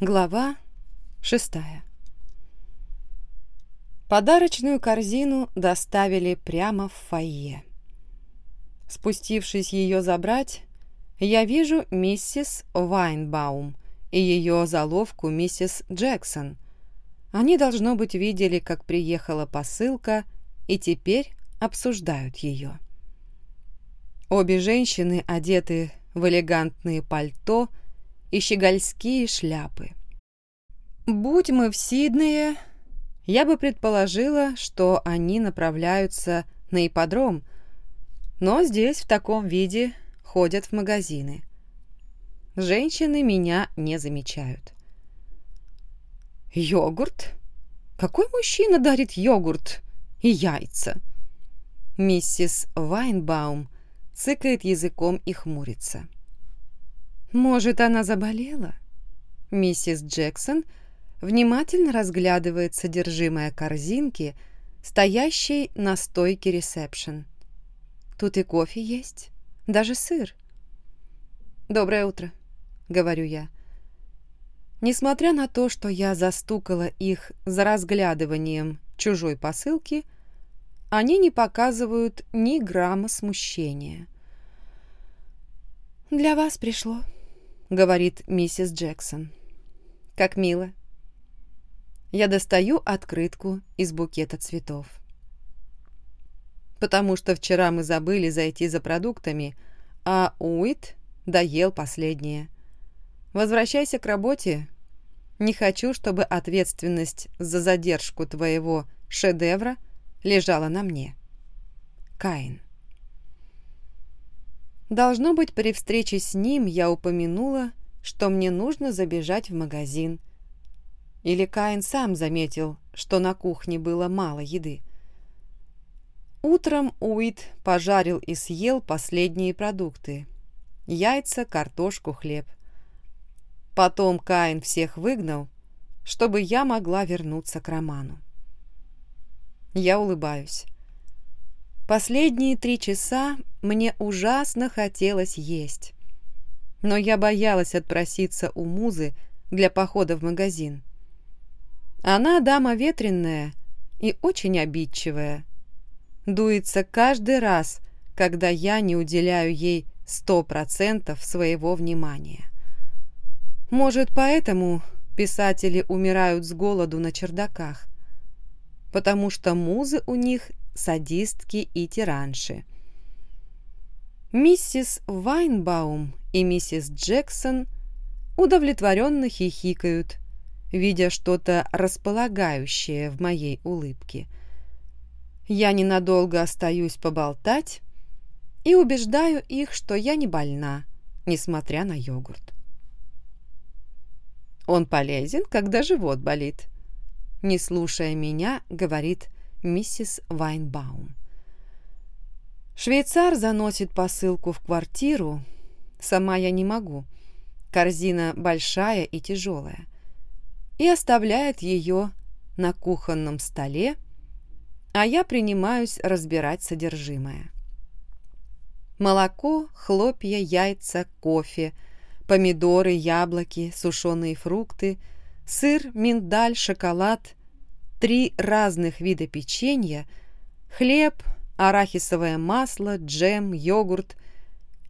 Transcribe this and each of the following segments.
Глава шестая Подарочную корзину доставили прямо в фойе. Спустившись ее забрать, я вижу миссис Вайнбаум и ее заловку миссис Джексон. Они, должно быть, видели, как приехала посылка, и теперь обсуждают ее. Обе женщины одеты в элегантные пальто и щегольские шляпы. Будь мы в Сиднее, я бы предположила, что они направляются на ипподром, но здесь в таком виде ходят в магазины. Женщины меня не замечают. «Йогурт? Какой мужчина дарит йогурт и яйца?» Миссис Вайнбаум цыкает языком и хмурится. «Может, она заболела?» Миссис Джексон – внимательно разглядывает содержимое корзинки, стоящей на стойке ресепшн. Тут и кофе есть, даже сыр. «Доброе утро», — говорю я. Несмотря на то, что я застукала их за разглядыванием чужой посылки, они не показывают ни грамма смущения. «Для вас пришло», — говорит миссис Джексон. «Как мило. Я достаю открытку из букета цветов. Потому что вчера мы забыли зайти за продуктами, а Уит доел последнее. Возвращайся к работе. Не хочу, чтобы ответственность за задержку твоего шедевра лежала на мне. Каин. Должно быть, при встрече с ним я упомянула, что мне нужно забежать в магазин, или Каин сам заметил, что на кухне было мало еды. Утром Уит пожарил и съел последние продукты. Яйца, картошку, хлеб. Потом Каин всех выгнал, чтобы я могла вернуться к Роману. Я улыбаюсь. Последние три часа мне ужасно хотелось есть. Но я боялась отпроситься у Музы для похода в магазин. Она дама ветренная и очень обидчивая. Дуется каждый раз, когда я не уделяю ей сто процентов своего внимания. Может, поэтому писатели умирают с голоду на чердаках, потому что музы у них садистки и тиранши. Миссис Вайнбаум и миссис Джексон удовлетворенно хихикают, видя что-то располагающее в моей улыбке. Я ненадолго остаюсь поболтать и убеждаю их, что я не больна, несмотря на йогурт. Он полезен, когда живот болит. Не слушая меня, говорит миссис Вайнбаум. Швейцар заносит посылку в квартиру. Сама я не могу. Корзина большая и тяжелая и оставляет ее на кухонном столе, а я принимаюсь разбирать содержимое. Молоко, хлопья, яйца, кофе, помидоры, яблоки, сушеные фрукты, сыр, миндаль, шоколад, три разных вида печенья, хлеб, арахисовое масло, джем, йогурт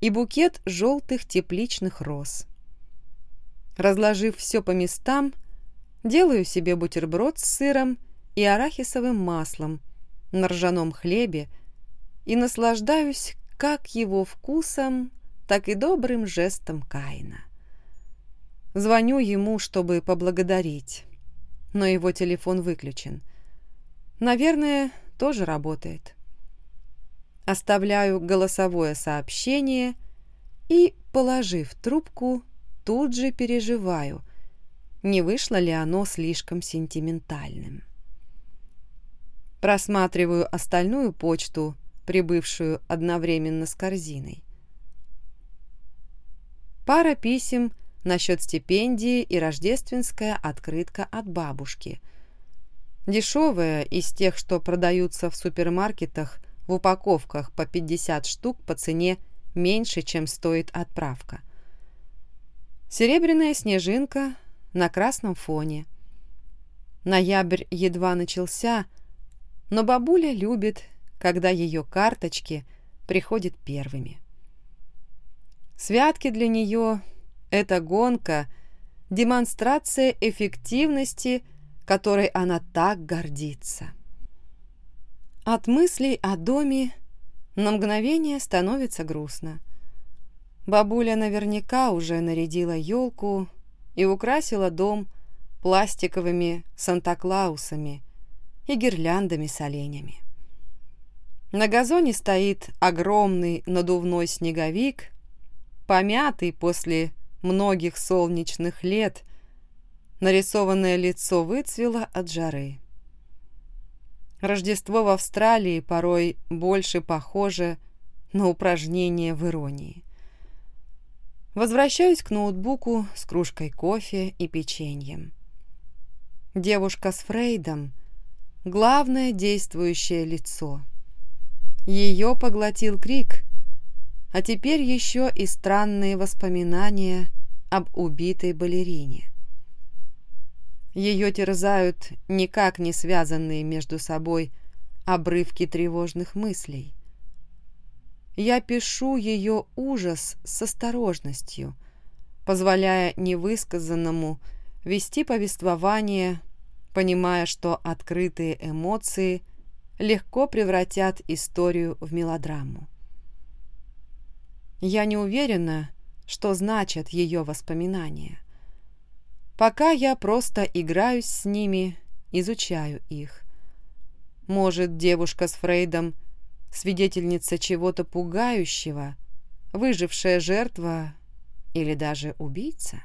и букет желтых тепличных роз. Разложив все по местам, Делаю себе бутерброд с сыром и арахисовым маслом на ржаном хлебе и наслаждаюсь как его вкусом, так и добрым жестом Каина. Звоню ему, чтобы поблагодарить, но его телефон выключен. Наверное, тоже работает. Оставляю голосовое сообщение и, положив трубку, тут же переживаю – не вышло ли оно слишком сентиментальным. Просматриваю остальную почту, прибывшую одновременно с корзиной. Пара писем насчет стипендии и рождественская открытка от бабушки. Дешевая из тех, что продаются в супермаркетах в упаковках по 50 штук по цене меньше, чем стоит отправка. Серебряная снежинка на красном фоне. Ноябрь едва начался, но бабуля любит, когда ее карточки приходят первыми. Святки для нее – это гонка, демонстрация эффективности, которой она так гордится. От мыслей о доме на мгновение становится грустно. Бабуля наверняка уже нарядила елку и украсила дом пластиковыми Санта-Клаусами и гирляндами с оленями. На газоне стоит огромный надувной снеговик, помятый после многих солнечных лет, нарисованное лицо выцвело от жары. Рождество в Австралии порой больше похоже на упражнение в иронии. Возвращаюсь к ноутбуку с кружкой кофе и печеньем. Девушка с Фрейдом — главное действующее лицо. Ее поглотил крик, а теперь еще и странные воспоминания об убитой балерине. Ее терзают никак не связанные между собой обрывки тревожных мыслей. Я пишу ее ужас с осторожностью, позволяя невысказанному вести повествование, понимая, что открытые эмоции легко превратят историю в мелодраму. Я не уверена, что значат ее воспоминания. Пока я просто играюсь с ними, изучаю их. Может, девушка с Фрейдом свидетельница чего-то пугающего, выжившая жертва или даже убийца?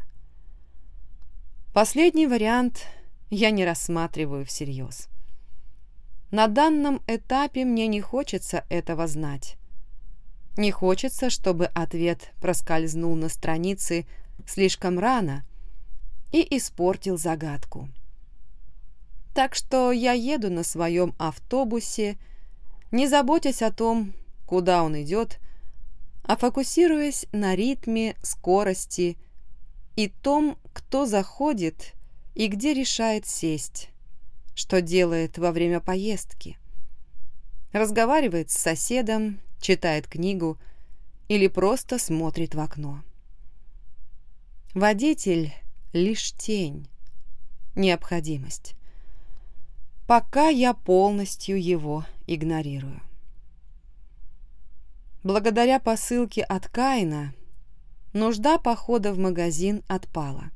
Последний вариант я не рассматриваю всерьез. На данном этапе мне не хочется этого знать. Не хочется, чтобы ответ проскользнул на странице слишком рано и испортил загадку. Так что я еду на своем автобусе не заботясь о том, куда он идет, а фокусируясь на ритме, скорости и том, кто заходит и где решает сесть, что делает во время поездки. Разговаривает с соседом, читает книгу или просто смотрит в окно. Водитель — лишь тень, необходимость. Пока я полностью его игнорирую. Благодаря посылке от Каина нужда похода в магазин отпала,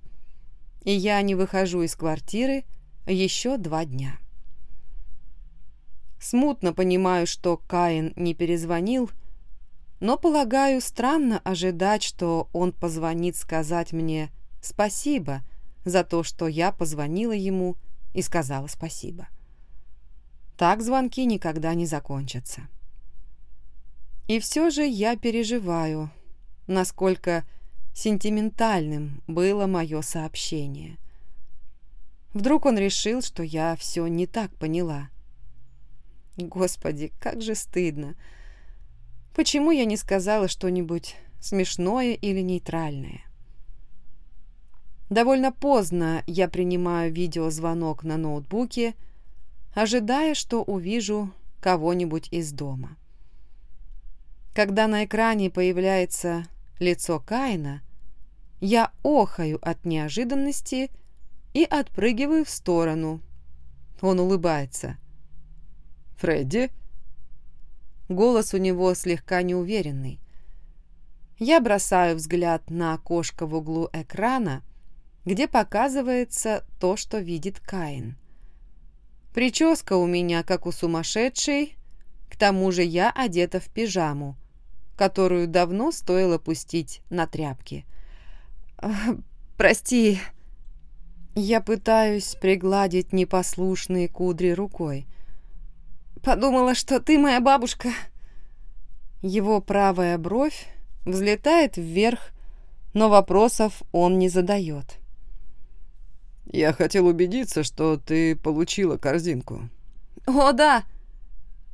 и я не выхожу из квартиры еще два дня. Смутно понимаю, что Каин не перезвонил, но, полагаю, странно ожидать, что он позвонит сказать мне спасибо за то, что я позвонила ему и сказала спасибо. Так звонки никогда не закончатся. И все же я переживаю, насколько сентиментальным было мое сообщение. Вдруг он решил, что я все не так поняла. Господи, как же стыдно. Почему я не сказала что-нибудь смешное или нейтральное? Довольно поздно я принимаю видеозвонок на ноутбуке, ожидая, что увижу кого-нибудь из дома. Когда на экране появляется лицо Каина, я охаю от неожиданности и отпрыгиваю в сторону. Он улыбается. «Фредди?» Голос у него слегка неуверенный. Я бросаю взгляд на окошко в углу экрана, где показывается то, что видит Каин. Прическа у меня, как у сумасшедшей, к тому же я одета в пижаму, которую давно стоило пустить на тряпки. «Прости», я пытаюсь пригладить непослушные кудри рукой. «Подумала, что ты моя бабушка». Его правая бровь взлетает вверх, но вопросов он не задает. Я хотел убедиться, что ты получила корзинку. О, да.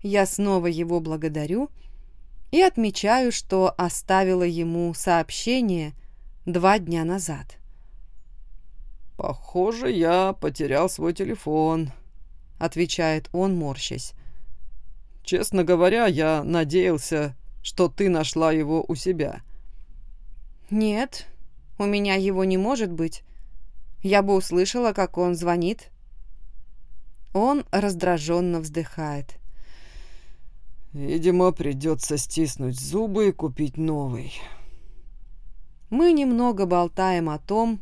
Я снова его благодарю и отмечаю, что оставила ему сообщение два дня назад. «Похоже, я потерял свой телефон», — отвечает он, морщась. «Честно говоря, я надеялся, что ты нашла его у себя». «Нет, у меня его не может быть. Я бы услышала, как он звонит». Он раздраженно вздыхает. «Видимо, придется стиснуть зубы и купить новый». Мы немного болтаем о том,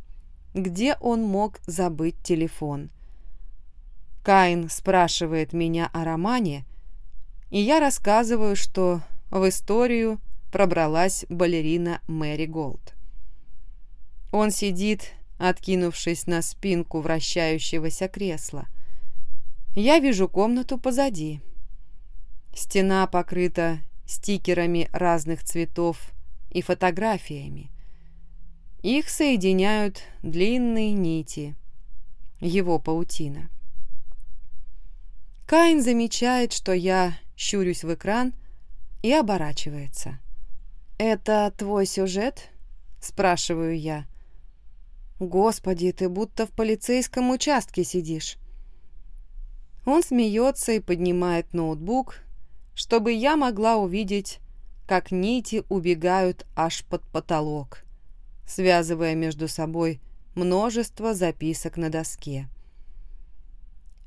где он мог забыть телефон. Каин спрашивает меня о романе, и я рассказываю, что в историю пробралась балерина Мэри Голд. Он сидит, откинувшись на спинку вращающегося кресла. Я вижу комнату позади. Стена покрыта стикерами разных цветов и фотографиями. Их соединяют длинные нити, его паутина. Каин замечает, что я щурюсь в экран и оборачивается. «Это твой сюжет?» – спрашиваю я. «Господи, ты будто в полицейском участке сидишь». Он смеется и поднимает ноутбук, чтобы я могла увидеть, как нити убегают аж под потолок связывая между собой множество записок на доске.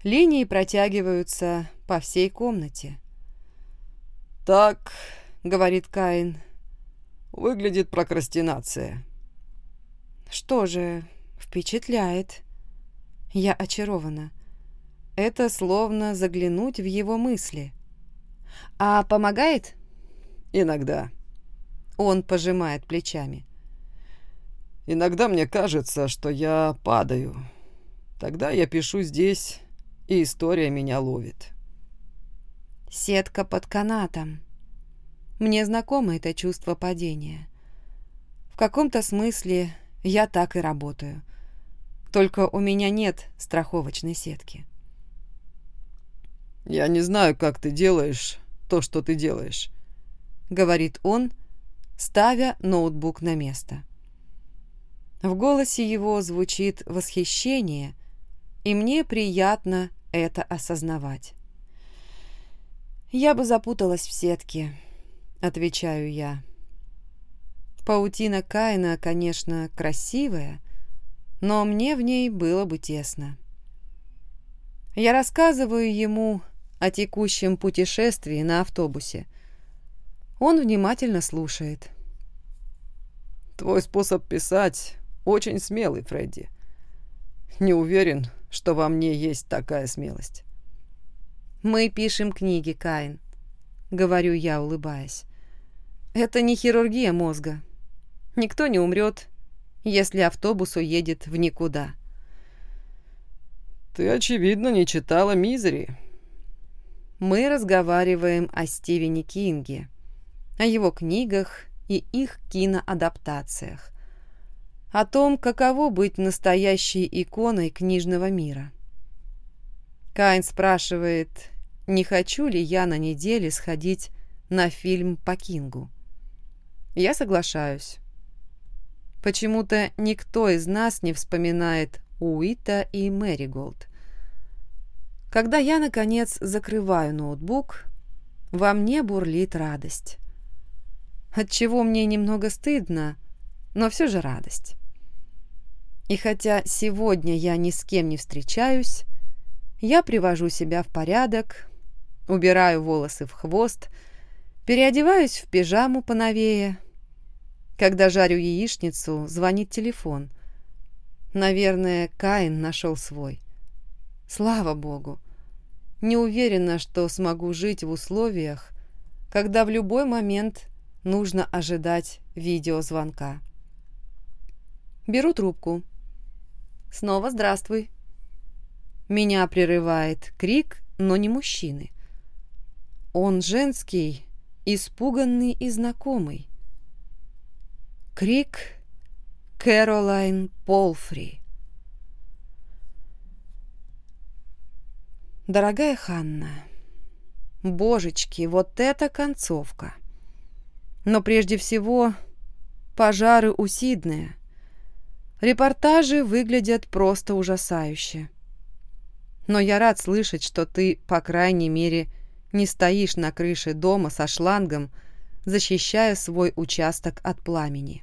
Линии протягиваются по всей комнате. «Так», — говорит Каин, — «выглядит прокрастинация». «Что же, впечатляет». Я очарована. Это словно заглянуть в его мысли. «А помогает?» «Иногда». Он пожимает плечами. Иногда мне кажется, что я падаю. Тогда я пишу здесь, и история меня ловит. Сетка под канатом. Мне знакомо это чувство падения. В каком-то смысле я так и работаю. Только у меня нет страховочной сетки. «Я не знаю, как ты делаешь то, что ты делаешь», — говорит он, ставя ноутбук на место. В голосе его звучит восхищение, и мне приятно это осознавать. «Я бы запуталась в сетке», — отвечаю я. Паутина Каина, конечно, красивая, но мне в ней было бы тесно. Я рассказываю ему о текущем путешествии на автобусе. Он внимательно слушает. «Твой способ писать очень смелый, Фредди. Не уверен, что во мне есть такая смелость. Мы пишем книги, Каин, говорю я, улыбаясь. Это не хирургия мозга. Никто не умрет, если автобус уедет в никуда. Ты, очевидно, не читала «Мизери». Мы разговариваем о Стивене Кинге, о его книгах и их киноадаптациях о том, каково быть настоящей иконой книжного мира. Кайн спрашивает, не хочу ли я на неделе сходить на фильм по Кингу. Я соглашаюсь. Почему-то никто из нас не вспоминает Уита и Мэриголд. Когда я, наконец, закрываю ноутбук, во мне бурлит радость. Отчего мне немного стыдно, но все же радость. И хотя сегодня я ни с кем не встречаюсь, я привожу себя в порядок, убираю волосы в хвост, переодеваюсь в пижаму поновее. Когда жарю яичницу, звонит телефон. Наверное, Каин нашел свой. Слава богу. Не уверена, что смогу жить в условиях, когда в любой момент нужно ожидать видеозвонка. Беру трубку. Снова здравствуй. Меня прерывает крик, но не мужчины. Он женский, испуганный и знакомый. Крик Кэролайн Полфри. Дорогая Ханна, божечки, вот это концовка. Но прежде всего пожары у Сиднея. Репортажи выглядят просто ужасающе. Но я рад слышать, что ты, по крайней мере, не стоишь на крыше дома со шлангом, защищая свой участок от пламени.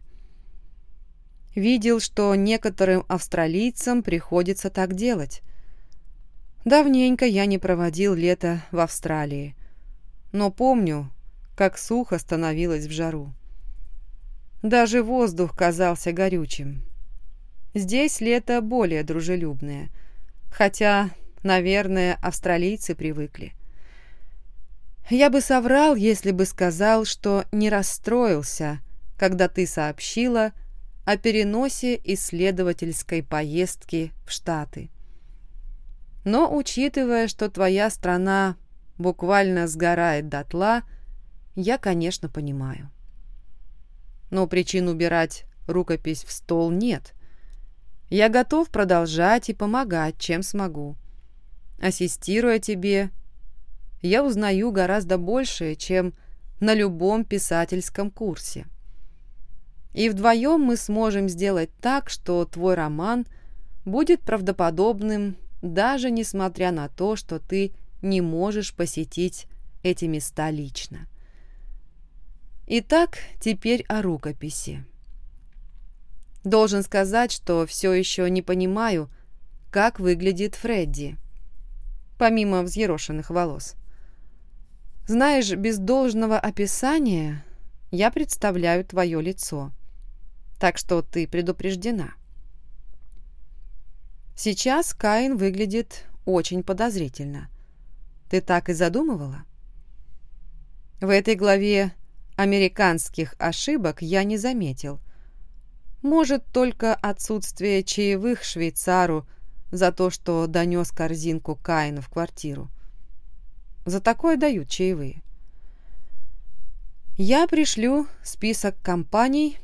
Видел, что некоторым австралийцам приходится так делать. Давненько я не проводил лето в Австралии, но помню, как сухо становилось в жару. Даже воздух казался горючим. Здесь лето более дружелюбное, хотя, наверное, австралийцы привыкли. Я бы соврал, если бы сказал, что не расстроился, когда ты сообщила о переносе исследовательской поездки в Штаты. Но, учитывая, что твоя страна буквально сгорает дотла, я, конечно, понимаю. Но причин убирать рукопись в стол нет. Я готов продолжать и помогать, чем смогу. Ассистируя тебе я узнаю гораздо больше, чем на любом писательском курсе. И вдвоем мы сможем сделать так, что твой роман будет правдоподобным, даже несмотря на то, что ты не можешь посетить эти места лично. Итак, теперь о рукописи. Должен сказать, что все еще не понимаю, как выглядит Фредди, помимо взъерошенных волос. Знаешь, без должного описания я представляю твое лицо. Так что ты предупреждена. Сейчас Каин выглядит очень подозрительно. Ты так и задумывала? В этой главе американских ошибок я не заметил. Может, только отсутствие чаевых швейцару за то, что донес корзинку Каину в квартиру. За такое дают чаевые. Я пришлю список компаний,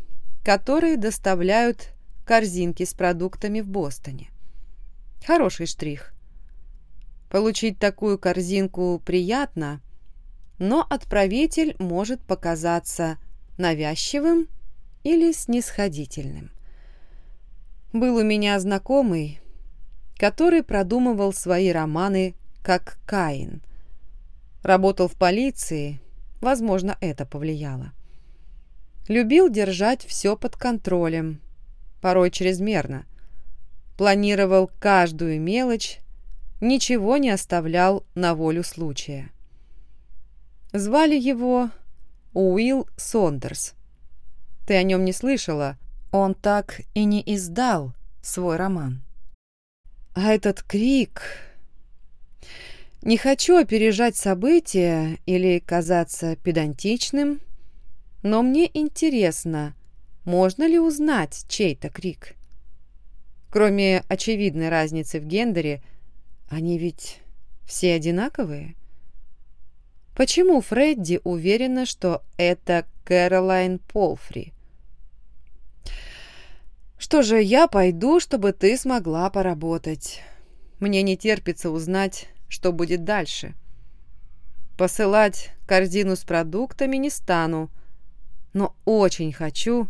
которые доставляют корзинки с продуктами в Бостоне. Хороший штрих. Получить такую корзинку приятно, но отправитель может показаться навязчивым или снисходительным. Был у меня знакомый, который продумывал свои романы как Каин – Работал в полиции, возможно, это повлияло. Любил держать все под контролем, порой чрезмерно. Планировал каждую мелочь, ничего не оставлял на волю случая. Звали его Уилл Сондерс. Ты о нем не слышала, он так и не издал свой роман. А этот крик... Не хочу опережать события или казаться педантичным, но мне интересно, можно ли узнать чей-то крик. Кроме очевидной разницы в гендере, они ведь все одинаковые. Почему Фредди уверена, что это Кэролайн Полфри? Что же, я пойду, чтобы ты смогла поработать. Мне не терпится узнать, что будет дальше. Посылать корзину с продуктами не стану, но очень хочу,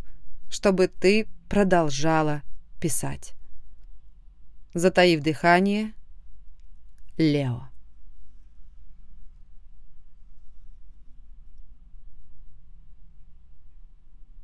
чтобы ты продолжала писать. Затаив дыхание, Лео.